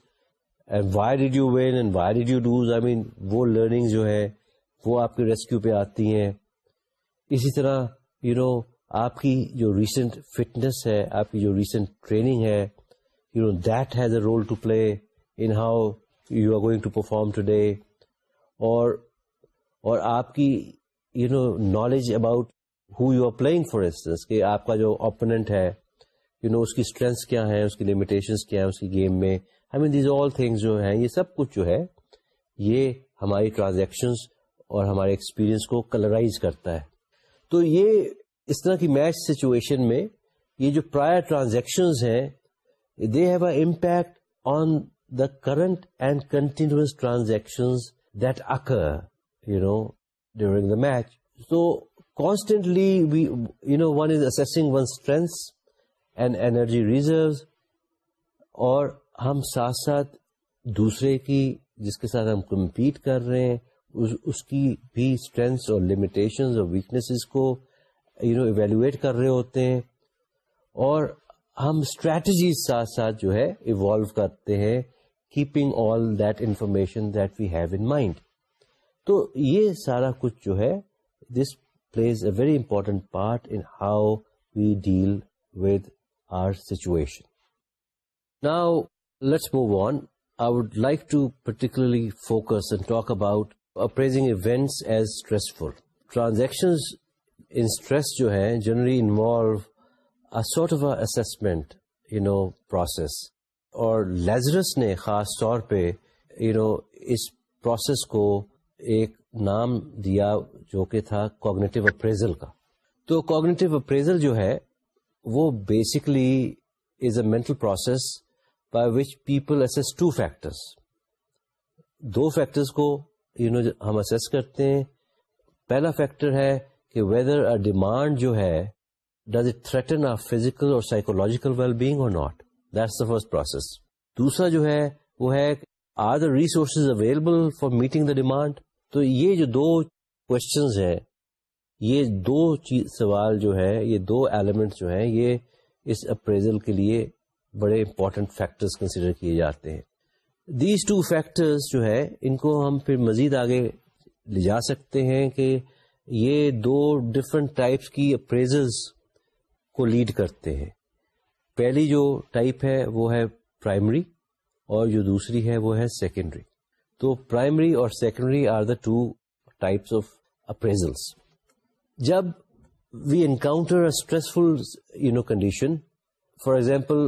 and why did you win why did you lose I mean وہ learning جو ہے وہ آپ کے rescue پہ آتی ہیں اسی طرح یو نو آپ کی جو ریسنٹ فٹنس ہے آپ کی جو ریسنٹ ٹریننگ ہے you know that has a role to play in how you are going to perform today اور آپ کی you know knowledge about who you are playing for instance کہ آپ کا جو اوپوننٹ ہے یو نو اس کی اسٹرینتھ کیا ہے اس کی لمیٹیشن کیا اس کی گیم میں I mean these all things جو ہیں یہ سب کچھ جو ہے یہ ہماری ٹرانزیکشنس اور ہمارے ایکسپیرئنس کو کلرائز کرتا ہے تو یہ اس طرح کی میچ سچویشن میں یہ جو پرائر ٹرانزیکشن ہیں they have a impact on the current and continuous transaction that occur you know during the match تو ٹلیو نو ون از اگ وجی ریزرو اور ہم ساتھ ساتھ دوسرے کی جس کے ساتھ ہم کمپیٹ کر رہے ہیں اس اس کی بھی اسٹرینتھس اور لمیٹیشنز اور ویکنیسز کو یو نو ایویلویٹ کر رہے ہوتے ہیں اور ہم اسٹریٹجیز ساتھ ساتھ جو ہے ایوالو کرتے ہیں keeping all that information that we have in mind تو یہ سارا کچھ جو ہے this plays a very important part in how we ڈیلویشن نا would like to particularly focus and talk about appraising event as stress for transaction جو ہے generally involve sort of assessment you know process اور Lazarus نے خاص طور پہ you know اس process کو ایک نام دیا جو کہ تھا کوگنیٹو اپریزل کا تو کوگنیٹو اپریزل جو ہے وہ basically is a mental process by which people assess two factors do factors کو یو نو ہم اسس کرتے ہیں پہلا فیکٹر ہے کہ ویدر ا ڈیمانڈ جو ہے does it threaten a physical اور سائیکولوجیکل ویل بینگ اور ناٹ دا فرسٹ پروسیس دوسرا جو ہے وہ ہے are the resources available for meeting the demand تو یہ جو دو کوشچنز ہے یہ دو چیز سوال جو ہے یہ دو ایلیمنٹ جو ہیں یہ اس اپریزل کے لیے بڑے امپورٹنٹ فیکٹرز کنسیڈر کیے جاتے ہیں دیز ٹو فیکٹرز جو ہے ان کو ہم پھر مزید آگے لے جا سکتے ہیں کہ یہ دو ڈفرنٹ ٹائپس کی اپریزلز کو لیڈ کرتے ہیں پہلی جو ٹائپ ہے وہ ہے پرائمری اور جو دوسری ہے وہ ہے سیکنڈری تو پرائمری اور secondary are the two types of appraisals جب we encounter a stressful you know condition for example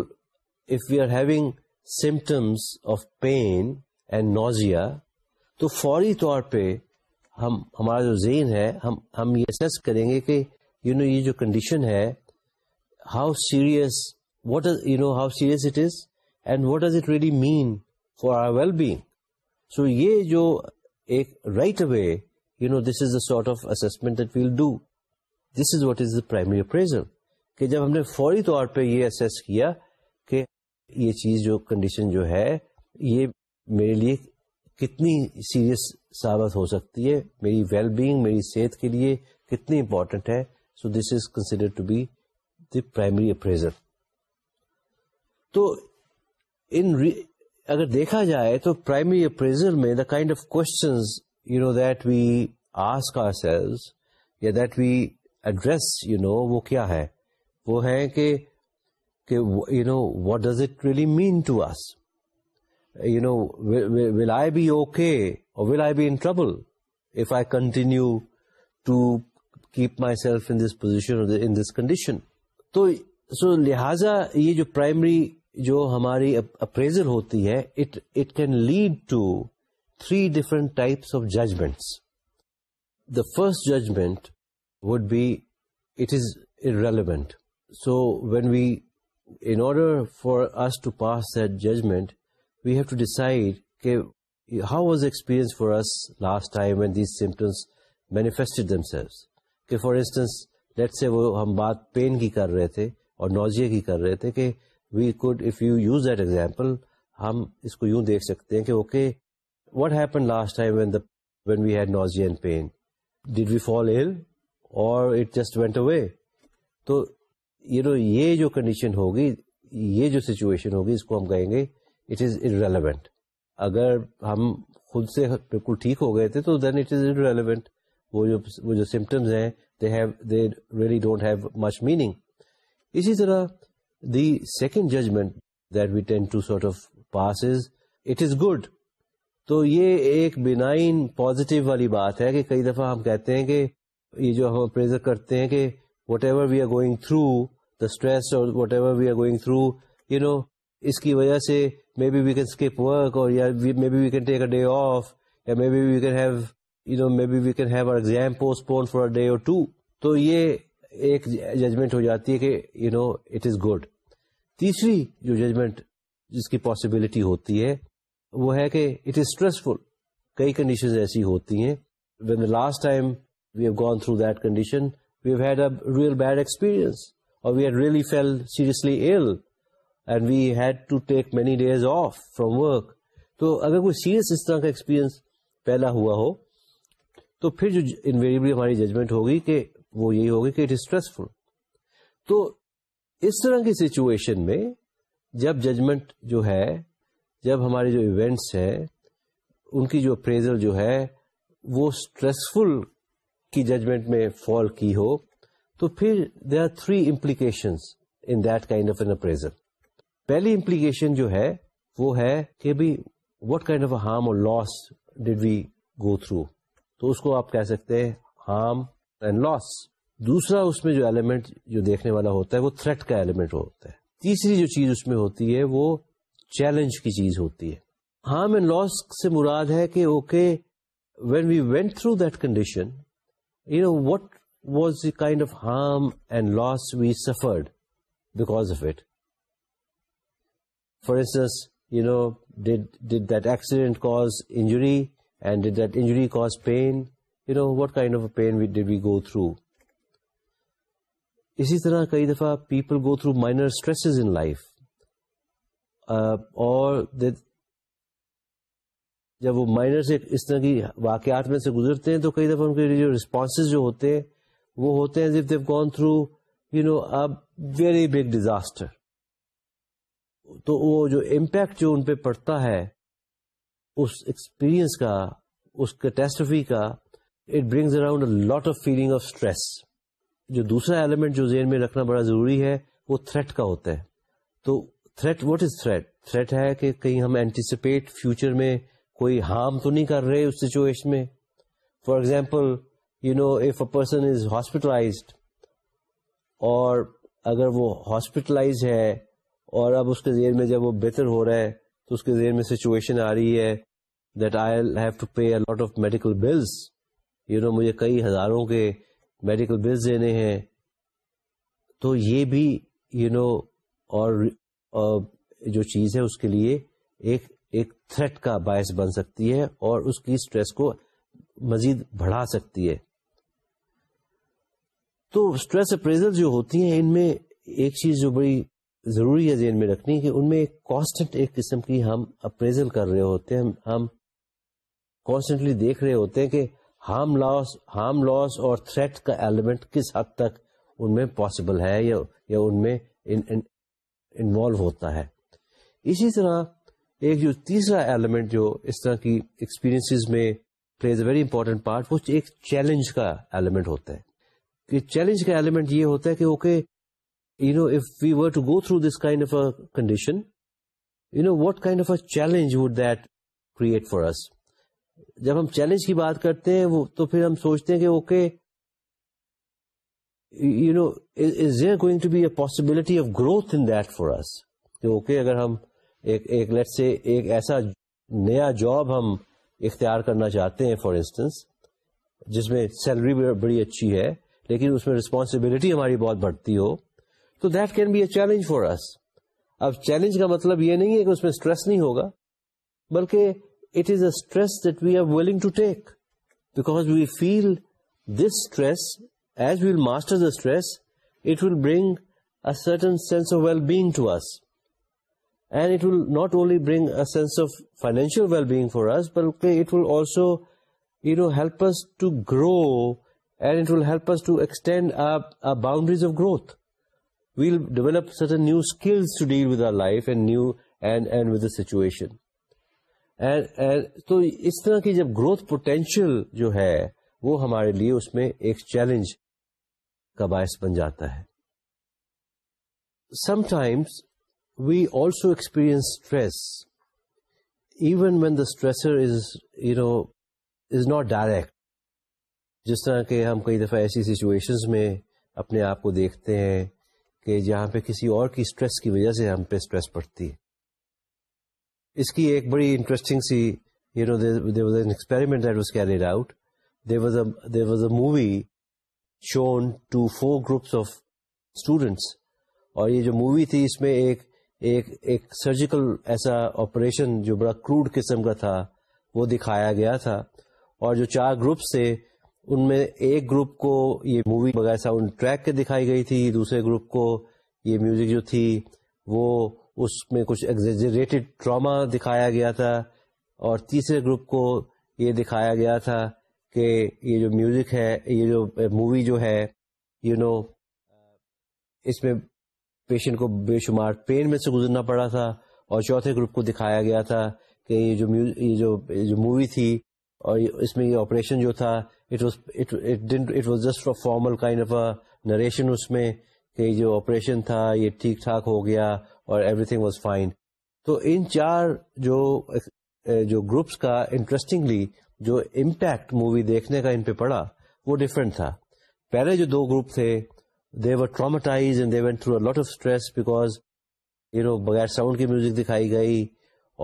if we are having symptoms of pain and nausea تو فوری طور پہ ہم ہمارا جو ذہن ہے ہم ہم یہ سیس کریں گے کہ یو نو یہ جو کنڈیشن ہے how serious what you know how serious it is and what does it really mean for our well being so یہ جو ایک right way you know this is sort of that well do this is what is the primary appraisal کہ جب ہم نے فوری طور پہ یہ کیا کہ یہ چیز جو کنڈیشن جو ہے یہ میرے لیے کتنی سیریس ثابت ہو سکتی ہے میری ویل بینگ میری صحت کے لیے کتنی امپورٹنٹ ہے so this is consider to be the primary appraisal تو اگر دیکھا جائے تو پرائمری اپریزل میں the kind of questions you know that we ask ourselves یا that we address you know وہ کیا ہے وہ ہے کہ you know what does it really mean to us you know will I be okay اور will I be in trouble if I continue to keep myself in this position in this condition تو so لہٰذا یہ جو primary جو ہماری appraisal ہوتی ہے it it can lead to three different types of judgments the first judgment would be it is irrelevant so when we in order for us to pass that judgment we have to decide کہ how was experience for us last time when these symptoms manifested themselves کہ for instance late say وہ ہم بات pain کی کر رہے تھے اور نوزیا کی کر رہے تھے کہ we could if you use that example ہم اس کو یوں دیکھ سکتے ہیں کہ okay what happen last time when the when we had nausea and pain did we fall ill اور اٹ جسٹ وینٹ اوے تو یو نو یہ جو کنڈیشن ہوگی یہ جو سچویشن ہوگی اس کو ہم کہیں گے اٹ از ریلیونٹ اگر ہم خود سے بالکل ٹھیک ہو گئے تھے تو دین اٹ از ارریلیونٹ وہ جو سمٹمز ہیں they have they really don't have much meaning اسی طرح the second judgment that we tend to of of pass it is good تو یہ ایک بینائن پوزیٹو والی بات ہے کہ کئی دفعہ ہم کہتے ہیں کہ یہ جو ہم پریزر کرتے ہیں کہ whatever we are going through the stress اور whatever we are going through you know اس کی وجہ سے maybe we can escape work اور maybe we can take a day off یا maybe we can have you know maybe we can have exam postpone for day or two تو یہ ایک judgment ہو جاتی ہے کہ you know it is good تیسری جو ججمنٹ جس کی پاسبلٹی ہوتی ہے وہ ہے کہ اٹ از اسٹریسفل کئی کنڈیشن ایسی ہوتی ہیں when the last time we have gone through that condition have had a real bad experience اور we had really fell seriously ill and we had to take many days off from work تو اگر کوئی serious اس طرح کا experience پہلا ہوا ہو تو پھر جو انویریبلی ہماری ججمنٹ ہوگی کہ وہ یہی ہوگی کہ اٹ از اسٹریسفل تو اس طرح کی سچویشن میں جب ججمنٹ جو ہے جب ہمارے جو ایونٹس ہے ان کی جو اپریزل جو ہے وہ اسٹریسفل کی ججمنٹ میں فال کی ہو تو پھر they are three implications in that kind of an appraisal پہلی امپلیکیشن جو ہے وہ ہے کہ بھی وٹ کائنڈ آف ہارم اور loss did we go through تو اس کو آپ کہہ سکتے ہیں ہارم اینڈ لاس دوسرا اس میں جو ایلیمنٹ جو دیکھنے والا ہوتا ہے وہ تھریٹ کا ایلیمنٹ ہوتا ہے تیسری جو چیز اس میں ہوتی ہے وہ چیلنج کی چیز ہوتی ہے ہارم اینڈ لاس سے مراد ہے کہ okay when we went through that condition you know what was the kind of harm and loss we suffered because of it for instance you know did did that accident cause injury and did that injury cause pain you know what kind of pain did we go through اسی طرح کئی دفعہ people go through minor stress in life اور جب وہ minor سے اس طرح کی واقعات میں سے گزرتے ہیں تو کئی دفعہ ان کے جو ریسپانس جو ہوتے ہیں وہ ہوتے ہیں they've gone through you know very big disaster تو وہ جو امپیکٹ جو ان پہ پڑتا ہے اس ایکسپیرئنس کا اس کٹاسٹفی کا it brings around lot of feeling of stress جو دوسرا ایلیمنٹ جو ذہن میں رکھنا بڑا ضروری ہے وہ تھریٹ کا ہوتا ہے تو threat what is threat threat ہے کہ کہیں ہم اینٹیسپیٹ فیوچر میں کوئی ہارم تو نہیں کر رہے اس سچویشن میں for example you know if a person is hospitalized اور اگر وہ ہاسپٹلائز ہے اور اب اس کے ذہن میں جب وہ بہتر ہو رہا ہے تو اس کے ذہن میں سچویشن آ رہی ہے that I have to pay lot of medical bills you know مجھے کئی ہزاروں کے میڈیکل بلز دینے ہیں تو یہ بھی یو you نو know, اور جو چیز ہے اس کے لیے ایک ایک تھریٹ کا باعث بن سکتی ہے اور اس کی اسٹریس کو مزید بڑھا سکتی ہے تو اسٹریس اپریزل جو ہوتی ہیں ان میں ایک چیز جو بڑی ضروری ہے ذہن میں رکھنی کہ ان میں کانسٹنٹ ایک قسم کی ہم اپریزل کر رہے ہوتے ہیں ہم کانسٹنٹلی دیکھ رہے ہوتے ہیں کہ ہارم لاس ہارم لاس اور تھریٹ کا ایلیمنٹ کس حد تک ان میں پاسبل ہے یا یا ان میں انوالو ہوتا ہے اسی طرح ایک جو تیسرا ایلیمنٹ جو اس طرح کی ایکسپیرینس میں plays a very important part وہ ایک چیلنج کا ایلیمنٹ ہوتا ہے کہ چیلنج کا ایلیمنٹ یہ ہوتا ہے کہ okay you know if we were to go through this kind of a condition you know what kind of a challenge would that create for us جب ہم چیلنج کی بات کرتے ہیں وہ تو پھر ہم سوچتے ہیں کہ okay you know is there going to be a possibility of growth in that us us okay اگر ہم ایک ایک لیٹ سے ایک ایسا نیا جاب ہم اختیار کرنا چاہتے ہیں فار انسٹنس جس میں سیلری بڑی اچھی ہے لیکن اس میں ریسپانسبلٹی ہماری بہت بڑھتی ہو تو that can be a challenge for us اب چیلنج کا مطلب یہ نہیں ہے کہ اس میں اسٹریس نہیں ہوگا بلکہ It is a stress that we are willing to take, because we feel this stress, as we'll master the stress, it will bring a certain sense of well-being to us. And it will not only bring a sense of financial well-being for us, but it will also, help us to grow, and it will help us to extend our boundaries of growth. We'll develop certain new skills to deal with our life and with the situation. تو اس طرح کی جب growth potential جو ہے وہ ہمارے لیے اس میں ایک چیلنج کا باعث بن جاتا ہے sometimes we also experience stress even when the stressor is you know is not direct جس طرح کہ ہم کئی دفعہ ایسی سچویشنز میں اپنے آپ کو دیکھتے ہیں کہ جہاں پہ کسی اور کی اسٹریس کی وجہ سے ہم پہ اسٹریس پڑتی ہے اس کی ایک بڑی interesting C you know there was an experiment that was carried out there was a movie shown to four groups of students اور یہ جو مووی تھی اس میں ایک ایک ایک سرجیکل ایسا آپریشن جو بڑا کروڈ قسم کا تھا وہ دکھایا گیا تھا اور جو چار گروپس تھے ان میں ایک گروپ کو یہ مووی بغیر ساؤنڈ ٹریک کے دکھائی گئی تھی دوسرے گروپ کو یہ میوزک جو تھی وہ اس میں کچھ ایگزیجریٹڈ ٹراما دکھایا گیا تھا اور تیسرے گروپ کو یہ دکھایا گیا تھا کہ یہ جو میوزک ہے یہ جو مووی جو ہے یو you نو know, اس میں پیشنٹ کو بے شمار پین میں سے گزرنا پڑا تھا اور چوتھے گروپ کو دکھایا گیا تھا کہ یہ جو یہ جو جو مووی تھی اور اس میں یہ آپریشن جو تھا it was just formal kind of narration اس میں کہ جو آپریشن تھا یہ ٹھیک ٹھاک ہو گیا اور ایوری تھنگ واز فائن تو ان چار جو جو گروپس کا انٹرسٹنگلی جو امپیکٹ مووی دیکھنے کا ان پہ پڑا وہ ڈفرینٹ تھا پہلے جو دو گروپ تھے they they end through of stress because you know بغیر ساؤنڈ کی میوزک دکھائی گئی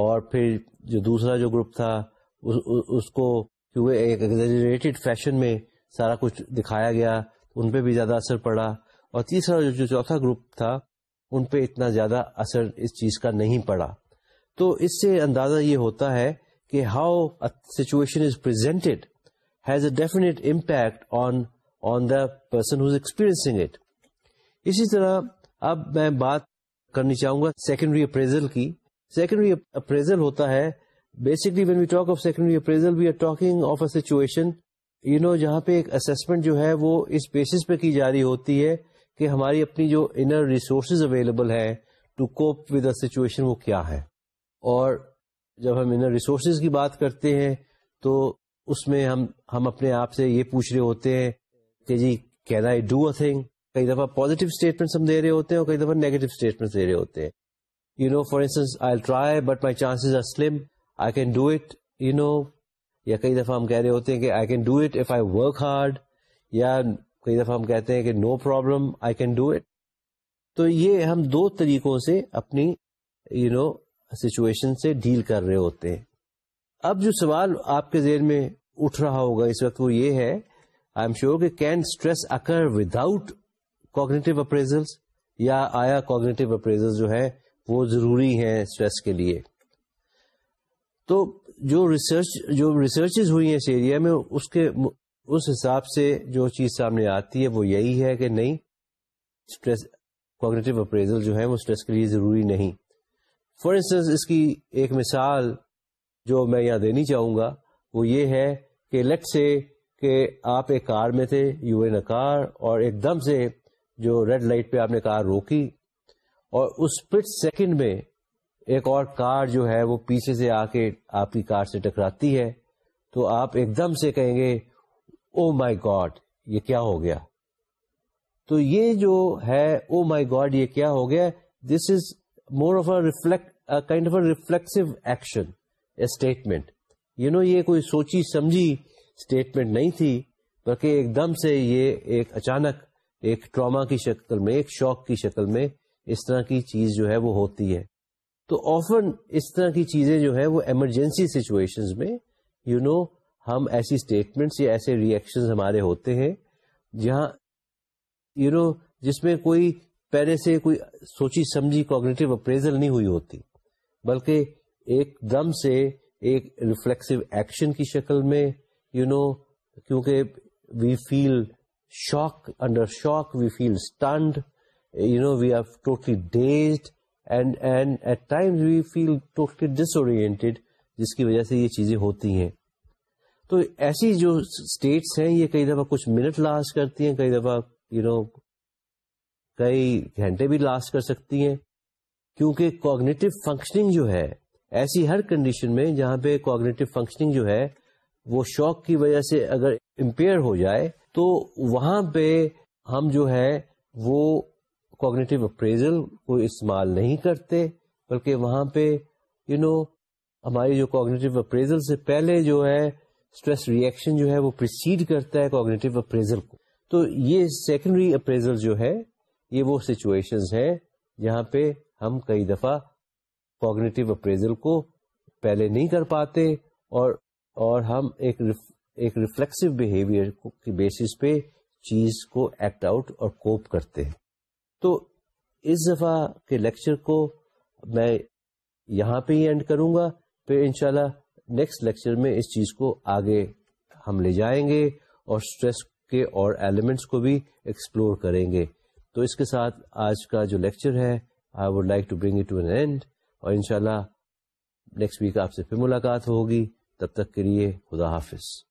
اور پھر جو دوسرا جو گروپ تھا اس کو کیونکہ فیشن میں سارا کچھ دکھایا گیا ان پہ بھی زیادہ اثر پڑا اور تیسرا جو چوتھا گروپ تھا ان پہ اتنا زیادہ اثر اس چیز کا نہیں پڑا تو اس سے اندازہ یہ ہوتا ہے کہ how situation is presented has a definite impact on on the person whose it اسی طرح اب میں بات کرنی چاہوں گا سیکنڈری اپریزل کی سیکنڈری اپریزل ہوتا ہے basically when we talk of secondary appraisal we are talking of a situation you know جہاں پہ ایک اسسمنٹ جو ہے وہ اس بیسس پہ کی جا رہی ہوتی ہے کہ ہماری اپنی جو انر ریسورسز اویلیبل ہیں ٹو کوپ ود سچویشن وہ کیا ہے اور جب ہم انر ریسورسز کی بات کرتے ہیں تو اس میں ہم ہم اپنے آپ سے یہ پوچھ رہے ہوتے ہیں کہ جی can I do a thing کئی دفعہ پوزیٹیو اسٹیٹمنٹس ہم دے رہے ہوتے ہیں اور کئی دفعہ نیگیٹو اسٹیٹمنٹ دے رہے ہوتے ہیں you know for instance I try but my chances are slim I can do it you know یا کئی دفعہ ہم کہہ رہے ہوتے ہیں کہ I can do it if I work hard یا کئی دفعہ ہم کہتے ہیں کہ no problem I can do it تو یہ ہم دو طریقوں سے اپنی یو نو سچویشن سے ڈیل کر رہے ہوتے ہیں اب جو سوال آپ کے ذہن میں اٹھ رہا ہوگا اس وقت وہ یہ ہے آئی ایم شیور کہ can stress occur without cognitive appraisal یا آیا کوگنیٹو اپریزل جو ہے وہ ضروری ہیں اسٹریس کے لیے تو جو ریسرچ جو ریسرچز ہوئی ہیں اس ایریا میں اس کے اس حساب سے جو چیز سامنے آتی ہے وہ یہی ہے کہ نہیں اسٹریس کوگنیٹو اپریزل جو ہے وہ اسٹریس کے لیے ضروری نہیں فار انسٹنس اس کی ایک مثال جو میں یہاں دینی چاہوں گا وہ یہ ہے کہ لٹ سے کہ آپ ایک کار میں تھے یو این کار اور ایک دم سے جو ریڈ لائٹ پہ آپ نے کار روکی اور اس پٹ سیکنڈ میں ایک اور کار جو ہے وہ پیچھے سے آ کے آپ کی کار سے ٹکراتی ہے تو آپ ایک دم سے کہیں گے او مائی گاڈ یہ کیا ہو گیا تو یہ جو ہے او مائی گاڈ یہ کیا ہو گیا this is more of a reflect kind of a reflexive action statement you know یہ کوئی سوچی سمجھی اسٹیٹمنٹ نہیں تھی بلکہ ایک دم سے یہ ایک اچانک ایک ٹراما کی شکل میں ایک شوق کی شکل میں اس طرح کی چیز جو ہے وہ ہوتی ہے تو آفن اس طرح کی چیزیں جو ہے وہ ایمرجنسی سچویشن میں یو نو ہم ایسی اسٹیٹمنٹس یا ایسے ریئیکشن ہمارے ہوتے ہیں جہاں یو نو جس میں کوئی پہلے سے کوئی سوچی سمجھی کوگنیٹو اپریزل نہیں ہوئی ہوتی بلکہ ایک دم سے ایک ریفلیکسو ایکشن کی شکل میں یو نو کیونکہ we feel shock under shock we feel stunned you know we are totally dazed and and at we feel totally ڈس اور جس کی وجہ سے یہ چیزیں ہوتی ہیں تو ایسی جو اسٹیٹس ہیں یہ کئی دفعہ کچھ منٹ لاسٹ کرتی ہیں کئی دفعہ یو نو کئی گھنٹے بھی لاسٹ کر سکتی ہیں کیونکہ کوگنیٹو فنکشننگ جو ہے ایسی ہر کنڈیشن میں جہاں پہ کوگنیٹو فنکشننگ جو ہے وہ شوق کی وجہ سے اگر امپیئر ہو جائے تو وہاں پہ ہم جو ہے وہ کوگنیٹو اپریزل کو استعمال نہیں کرتے بلکہ وہاں پہ یو نو ہماری جو کوگنیٹو اپریزل سے پہلے جو ہے اسٹریس ریئیکشن جو ہے وہ پرسیڈ کرتا ہے کوگنیٹو اپریزل کو تو یہ سیکنڈری اپریزل جو ہے یہ وہ جہاں پہ ہم کئی دفعہ کوگنیٹو اپریزل کو پہلے نہیں کر پاتے اور اور ہم ایک ریفلیکسو بہیویئر کی بیسس پہ چیز کو ایکٹ آؤٹ اور کوپ کرتے ہیں تو اس دفعہ کے لیکچر کو میں یہاں پہ ہی اینڈ کروں گا پھر انشاءاللہ نیکسٹ لیکچر میں اس چیز کو آگے ہم لے جائیں گے اور اسٹریس کے اور ایلیمنٹس کو بھی ایکسپلور کریں گے تو اس کے ساتھ آج کا جو لیکچر ہے I would like to bring it اور اینڈ شاء انشاءاللہ نیکسٹ ویک آپ سے پھر ملاقات ہوگی تب تک کے لیے خدا حافظ